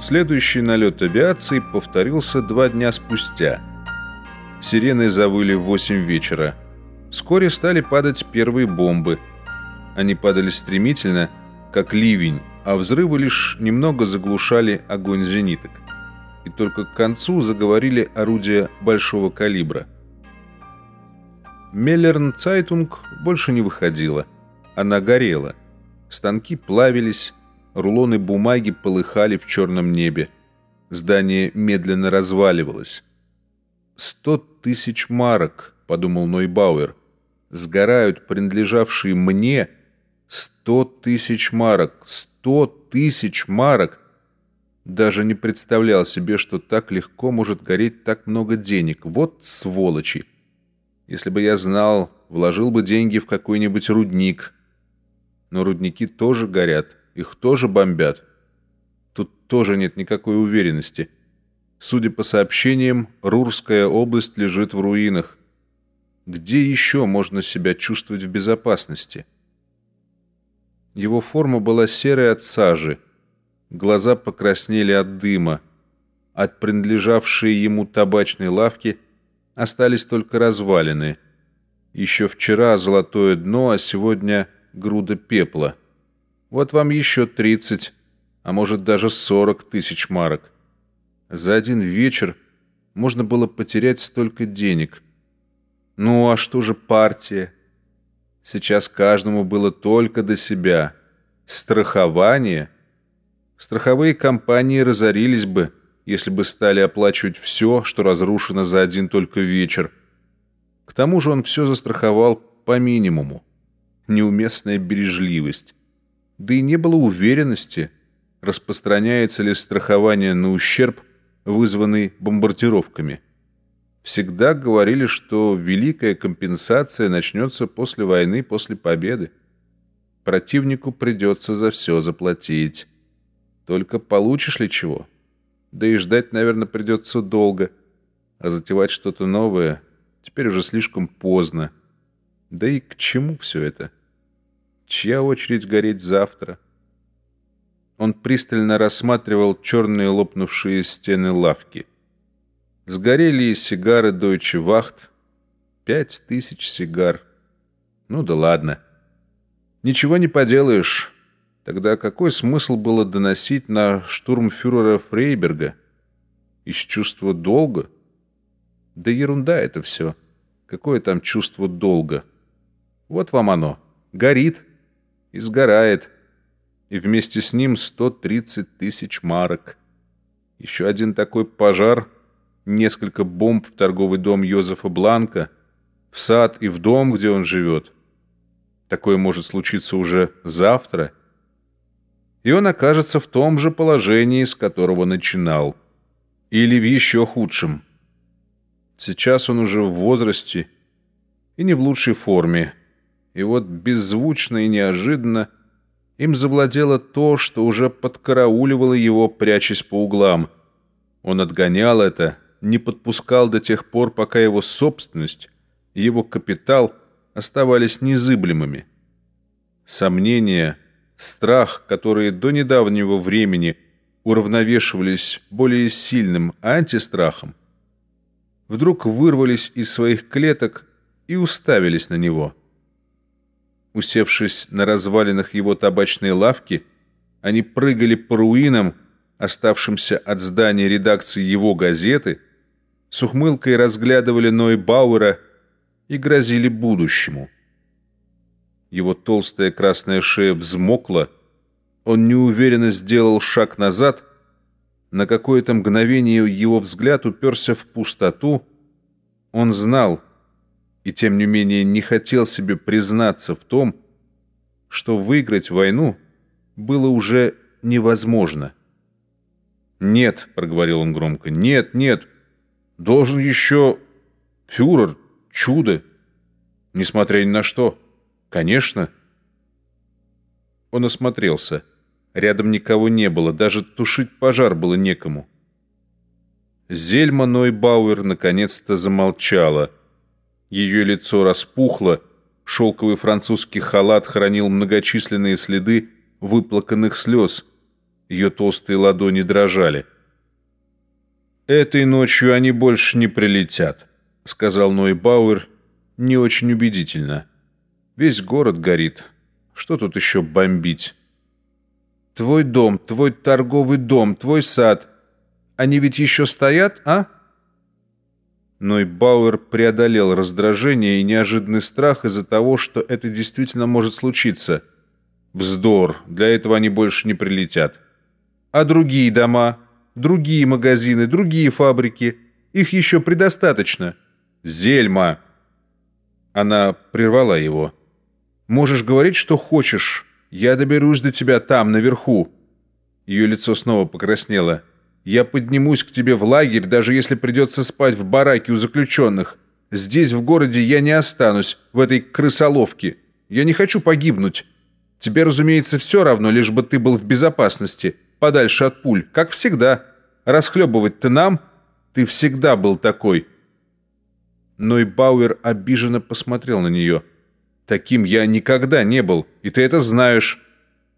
Следующий налет авиации повторился два дня спустя. Сирены завыли в 8 вечера. Вскоре стали падать первые бомбы. Они падали стремительно, как ливень, а взрывы лишь немного заглушали огонь зениток. И только к концу заговорили орудия большого калибра. Меллерн Цайтунг больше не выходила. Она горела. Станки плавились, рулоны бумаги полыхали в черном небе. Здание медленно разваливалось. «Сто тысяч марок», — подумал Нойбауэр, — «сгорают принадлежавшие мне сто тысяч марок, сто тысяч марок». Даже не представлял себе, что так легко может гореть так много денег. Вот сволочи! Если бы я знал, вложил бы деньги в какой-нибудь рудник. Но рудники тоже горят, их тоже бомбят. Тут тоже нет никакой уверенности. Судя по сообщениям, Рурская область лежит в руинах. Где еще можно себя чувствовать в безопасности? Его форма была серой от сажи, глаза покраснели от дыма. От принадлежавшей ему табачной лавки – остались только развалины. Еще вчера золотое дно, а сегодня груда пепла. Вот вам еще тридцать, а может даже сорок тысяч марок. За один вечер можно было потерять столько денег. Ну а что же партия? Сейчас каждому было только до себя. Страхование? Страховые компании разорились бы, если бы стали оплачивать все, что разрушено за один только вечер. К тому же он все застраховал по минимуму. Неуместная бережливость. Да и не было уверенности, распространяется ли страхование на ущерб, вызванный бомбардировками. Всегда говорили, что великая компенсация начнется после войны, после победы. Противнику придется за все заплатить. Только получишь ли чего? Да и ждать, наверное, придется долго. А затевать что-то новое теперь уже слишком поздно. Да и к чему все это? Чья очередь гореть завтра? Он пристально рассматривал черные лопнувшие стены лавки. Сгорели и сигары Deutsche Wacht. Пять тысяч сигар. Ну да ладно. Ничего не поделаешь. Тогда какой смысл было доносить на штурмфюрера Фрейберга? Из чувства долга? Да ерунда это все. Какое там чувство долга? Вот вам оно. Горит и сгорает. И вместе с ним 130 тысяч марок. Еще один такой пожар, несколько бомб в торговый дом Йозефа Бланка, в сад и в дом, где он живет. Такое может случиться уже завтра — и он окажется в том же положении, с которого начинал. Или в еще худшем. Сейчас он уже в возрасте и не в лучшей форме. И вот беззвучно и неожиданно им завладело то, что уже подкарауливало его, прячась по углам. Он отгонял это, не подпускал до тех пор, пока его собственность его капитал оставались незыблемыми. Сомнения — страх, которые до недавнего времени уравновешивались более сильным антистрахом, вдруг вырвались из своих клеток и уставились на него. Усевшись на развалинах его табачной лавки, они прыгали по руинам, оставшимся от здания редакции его газеты, с ухмылкой разглядывали Ной Бауэра и грозили будущему. Его толстая красная шея взмокла. Он неуверенно сделал шаг назад. На какое-то мгновение его взгляд уперся в пустоту. Он знал, и тем не менее не хотел себе признаться в том, что выиграть войну было уже невозможно. «Нет», — проговорил он громко, — «нет, нет, должен еще фюрер, чудо, несмотря ни на что». «Конечно». Он осмотрелся. Рядом никого не было, даже тушить пожар было некому. Зельма Нойбауэр наконец-то замолчала. Ее лицо распухло, шелковый французский халат хранил многочисленные следы выплаканных слез. Ее толстые ладони дрожали. «Этой ночью они больше не прилетят», — сказал Ной Бауэр не очень убедительно. «Весь город горит. Что тут еще бомбить?» «Твой дом, твой торговый дом, твой сад. Они ведь еще стоят, а?» Ной Бауэр преодолел раздражение и неожиданный страх из-за того, что это действительно может случиться. Вздор, для этого они больше не прилетят. А другие дома? другие магазины, другие фабрики. Их еще предостаточно. Зельма!» Она прервала его. «Можешь говорить, что хочешь. Я доберусь до тебя там, наверху». Ее лицо снова покраснело. «Я поднимусь к тебе в лагерь, даже если придется спать в бараке у заключенных. Здесь, в городе, я не останусь, в этой крысоловке. Я не хочу погибнуть. Тебе, разумеется, все равно, лишь бы ты был в безопасности, подальше от пуль, как всегда». Расхлебывать-то нам? Ты всегда был такой». Но и Бауэр обиженно посмотрел на нее. «Таким я никогда не был, и ты это знаешь.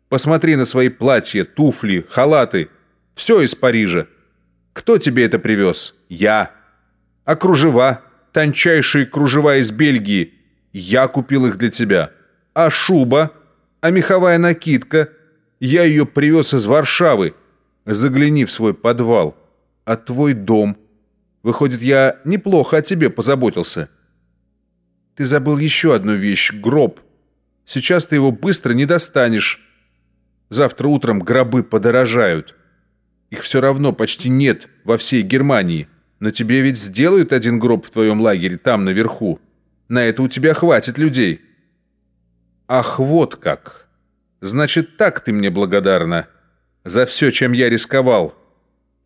Посмотри на свои платья, туфли, халаты. Все из Парижа. Кто тебе это привез? Я. А кружева? Тончайшие кружева из Бельгии. Я купил их для тебя. А шуба? А меховая накидка? Я ее привез из Варшавы. Загляни в свой подвал. А твой дом? Выходит, я неплохо о тебе позаботился. Ты забыл еще одну вещь — гроб. Сейчас ты его быстро не достанешь. Завтра утром гробы подорожают. Их все равно почти нет во всей Германии. Но тебе ведь сделают один гроб в твоем лагере там, наверху. На это у тебя хватит людей. Ах, вот как. Значит, так ты мне благодарна за все, чем я рисковал.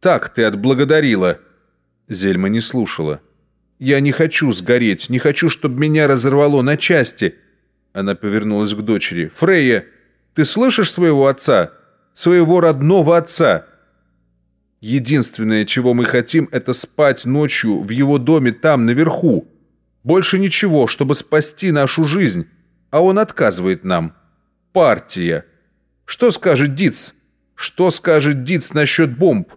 Так ты отблагодарила». Зельма не слушала. «Я не хочу сгореть, не хочу, чтобы меня разорвало на части». Она повернулась к дочери. «Фрейя, ты слышишь своего отца? Своего родного отца?» «Единственное, чего мы хотим, это спать ночью в его доме там, наверху. Больше ничего, чтобы спасти нашу жизнь. А он отказывает нам. Партия. Что скажет Диц?» Что скажет Диц насчет бомб?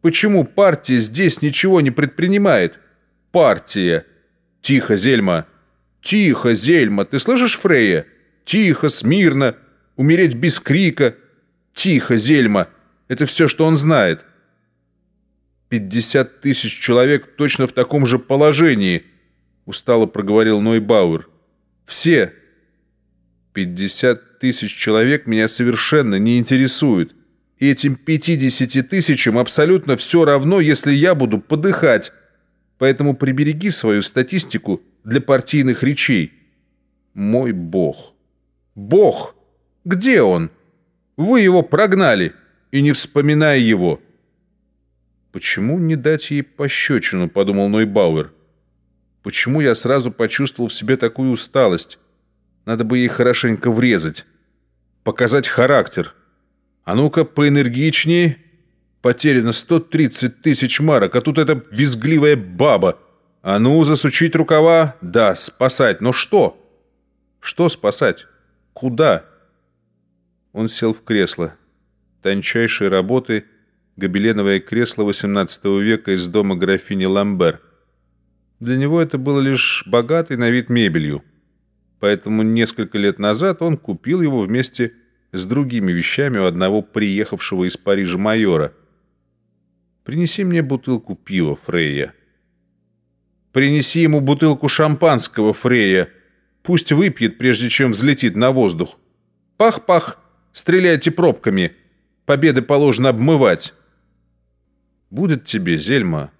Почему партия здесь ничего не предпринимает? Партия. Тихо, Зельма. Тихо, Зельма. Ты слышишь, Фрея? Тихо, смирно. Умереть без крика. Тихо, Зельма. Это все, что он знает. «Пятьдесят тысяч человек точно в таком же положении», — устало проговорил Нойбауэр. «Все. Пятьдесят тысяч человек меня совершенно не интересуют и этим 50 тысячам абсолютно все равно, если я буду подыхать. Поэтому прибереги свою статистику для партийных речей. Мой бог. Бог! Где он? Вы его прогнали, и не вспоминая его. Почему не дать ей пощечину, подумал Нойбауэр. Почему я сразу почувствовал в себе такую усталость? Надо бы ей хорошенько врезать. Показать характер. А ну-ка, поэнергичнее. Потеряно 130 тысяч марок, а тут эта визгливая баба. А ну, засучить рукава? Да, спасать. Но что? Что спасать? Куда? Он сел в кресло. Тончайшей работы гобеленовое кресло XVIII века из дома графини Ламбер. Для него это было лишь богатой на вид мебелью. Поэтому несколько лет назад он купил его вместе с другими вещами у одного приехавшего из Парижа майора. «Принеси мне бутылку пива, Фрейя». «Принеси ему бутылку шампанского, Фрейя. Пусть выпьет, прежде чем взлетит на воздух. Пах-пах, стреляйте пробками. Победы положено обмывать». «Будет тебе, Зельма,